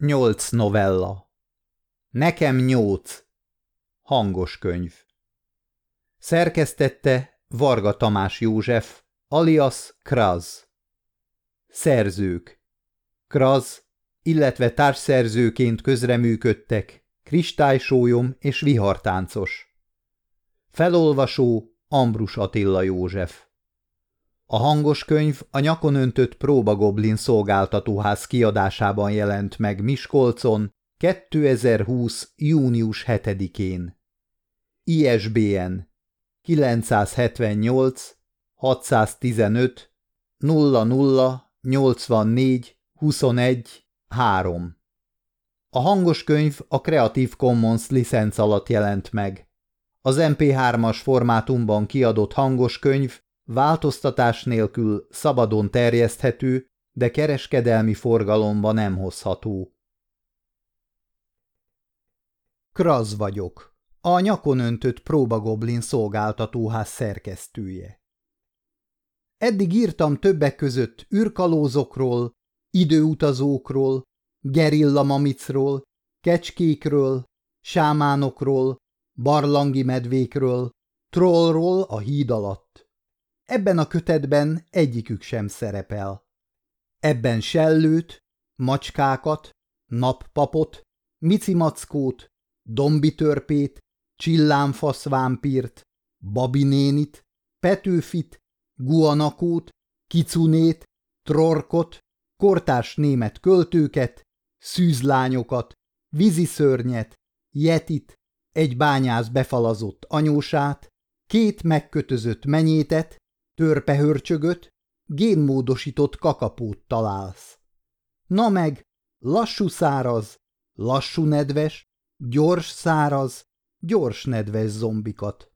Nyolc novella. Nekem nyolc. Hangos könyv. Szerkesztette Varga Tamás József, alias Kraz. Szerzők. Kraz, illetve társszerzőként közreműködtek Kristálysólyom és Vihartáncos Felolvasó Ambrus Attila József a hangos könyv a nyakon öntött próbagoblin szolgáltatóház kiadásában jelent meg Miskolcon 2020. június 7-én. ISBN 978 615 00 84 21 3 A hangos könyv a Creative Commons licenc alatt jelent meg. Az MP3-as formátumban kiadott hangos könyv változtatás nélkül szabadon terjeszthető, de kereskedelmi forgalomba nem hozható. Kraz vagyok, a nyakon öntött próbagoblin szolgáltatóház szerkesztője. Eddig írtam többek között űrkalózokról, időutazókról, gerillamamicról, kecskékről, sámánokról, barlangi medvékről, trollról a híd alatt. Ebben a kötetben egyikük sem szerepel. Ebben sellőt, macskákat, nappapot, micimackót, dombitörpét, csillámfaszvámpírt, babinénit, petőfit, guanakót, kicunét, trorkot, kortárs német költőket, szűzlányokat, víziszörnyet, jetit, egy bányász befalazott anyósát, két megkötözött menyétet, törpehörcsögöt, génmódosított kakapót találsz. Na meg, lassú száraz, lassú nedves, gyors száraz, gyors nedves zombikat.